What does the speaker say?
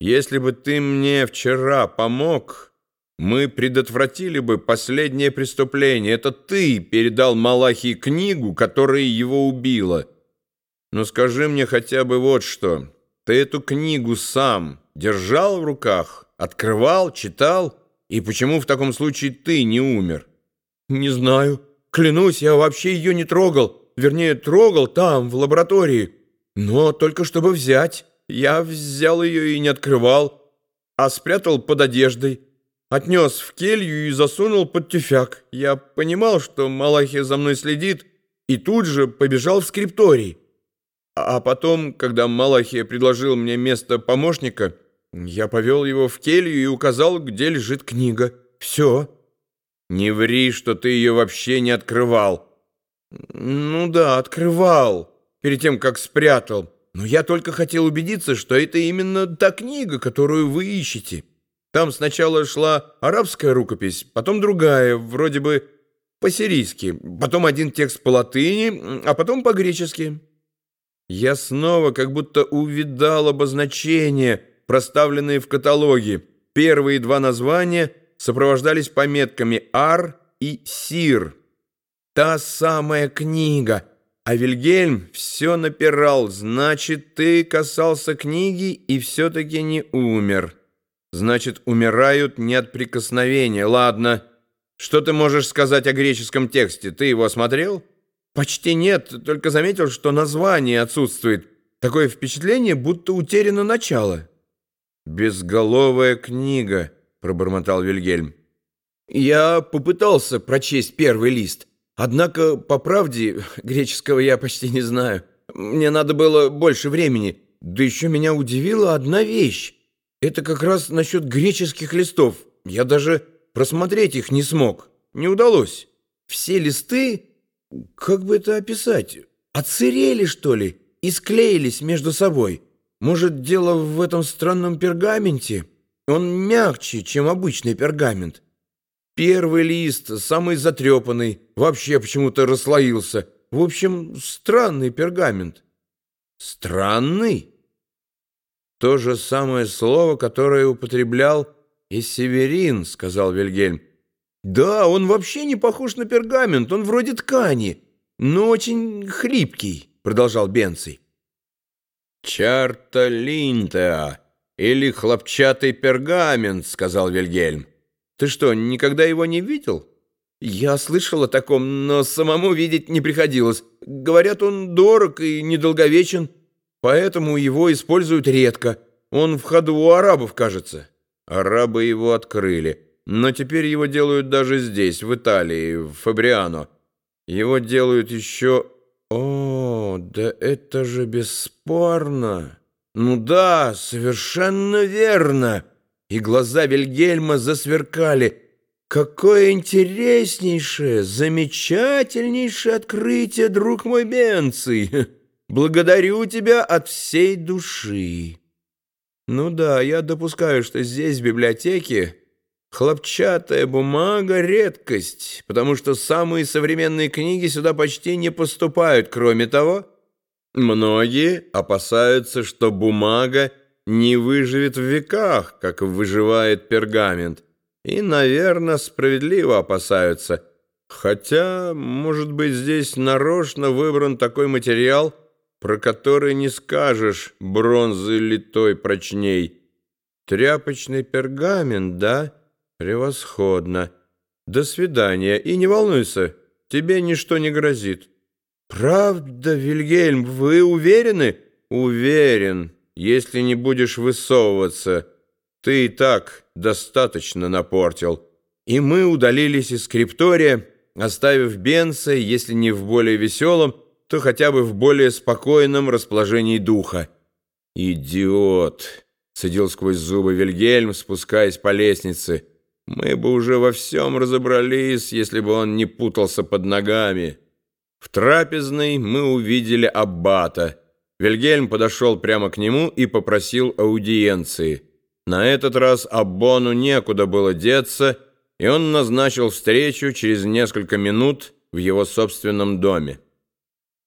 Если бы ты мне вчера помог, мы предотвратили бы последнее преступление. Это ты передал Малахии книгу, которая его убила. Но скажи мне хотя бы вот что. Ты эту книгу сам держал в руках, открывал, читал? И почему в таком случае ты не умер? Не знаю. Клянусь, я вообще ее не трогал. Вернее, трогал там, в лаборатории. Но только чтобы взять. Я взял ее и не открывал, а спрятал под одеждой. Отнес в келью и засунул под тюфяк. Я понимал, что Малахия за мной следит, и тут же побежал в скрипторий. А потом, когда Малахия предложил мне место помощника, я повел его в келью и указал, где лежит книга. Все. Не ври, что ты ее вообще не открывал. Ну да, открывал, перед тем, как спрятал. Но я только хотел убедиться, что это именно та книга, которую вы ищете. Там сначала шла арабская рукопись, потом другая, вроде бы по-сирийски, потом один текст по латыни, а потом по-гречески. Я снова как будто увидал обозначения, проставленные в каталоге. Первые два названия сопровождались пометками «Ар» и «Сир». Та самая книга — а Вильгельм все напирал. Значит, ты касался книги и все-таки не умер. Значит, умирают не от прикосновения. Ладно. Что ты можешь сказать о греческом тексте? Ты его осмотрел? Почти нет, только заметил, что название отсутствует. Такое впечатление, будто утеряно начало. «Безголовая книга», — пробормотал Вильгельм. Я попытался прочесть первый лист. Однако, по правде, греческого я почти не знаю. Мне надо было больше времени. Да еще меня удивила одна вещь. Это как раз насчет греческих листов. Я даже просмотреть их не смог. Не удалось. Все листы, как бы это описать, отсырели, что ли, и склеились между собой. Может, дело в этом странном пергаменте? Он мягче, чем обычный пергамент. Первый лист, самый затрепанный, вообще почему-то расслоился. В общем, странный пергамент. Странный? То же самое слово, которое употреблял и Северин, сказал Вильгельм. Да, он вообще не похож на пергамент, он вроде ткани, но очень хлипкий, продолжал Бенций. Чарта линтеа или хлопчатый пергамент, сказал Вильгельм. Ты что, никогда его не видел? Я слышал о таком, но самому видеть не приходилось. Говорят, он дорог и недолговечен, поэтому его используют редко. Он в ходу у арабов, кажется. Арабы его открыли, но теперь его делают даже здесь, в Италии, в Фабриано. Его делают еще... О, да это же бесспорно. Ну да, совершенно верно и глаза Вильгельма засверкали. «Какое интереснейшее, замечательнейшее открытие, друг мой Бенций! Благодарю тебя от всей души!» «Ну да, я допускаю, что здесь, в библиотеке, хлопчатая бумага — редкость, потому что самые современные книги сюда почти не поступают. Кроме того, многие опасаются, что бумага — не выживет в веках, как выживает пергамент. И, наверное, справедливо опасаются. Хотя, может быть, здесь нарочно выбран такой материал, про который не скажешь бронзы литой прочней. Тряпочный пергамент, да? Превосходно. До свидания. И не волнуйся, тебе ничто не грозит. Правда, Вильгельм, вы уверены? Уверен если не будешь высовываться. Ты и так достаточно напортил». И мы удалились из скриптория, оставив Бенса, если не в более веселом, то хотя бы в более спокойном расположении духа. «Идиот!» — сидел сквозь зубы Вильгельм, спускаясь по лестнице. «Мы бы уже во всем разобрались, если бы он не путался под ногами». В трапезной мы увидели аббата — Вильгельм подошел прямо к нему и попросил аудиенции. На этот раз Аббону некуда было деться, и он назначил встречу через несколько минут в его собственном доме.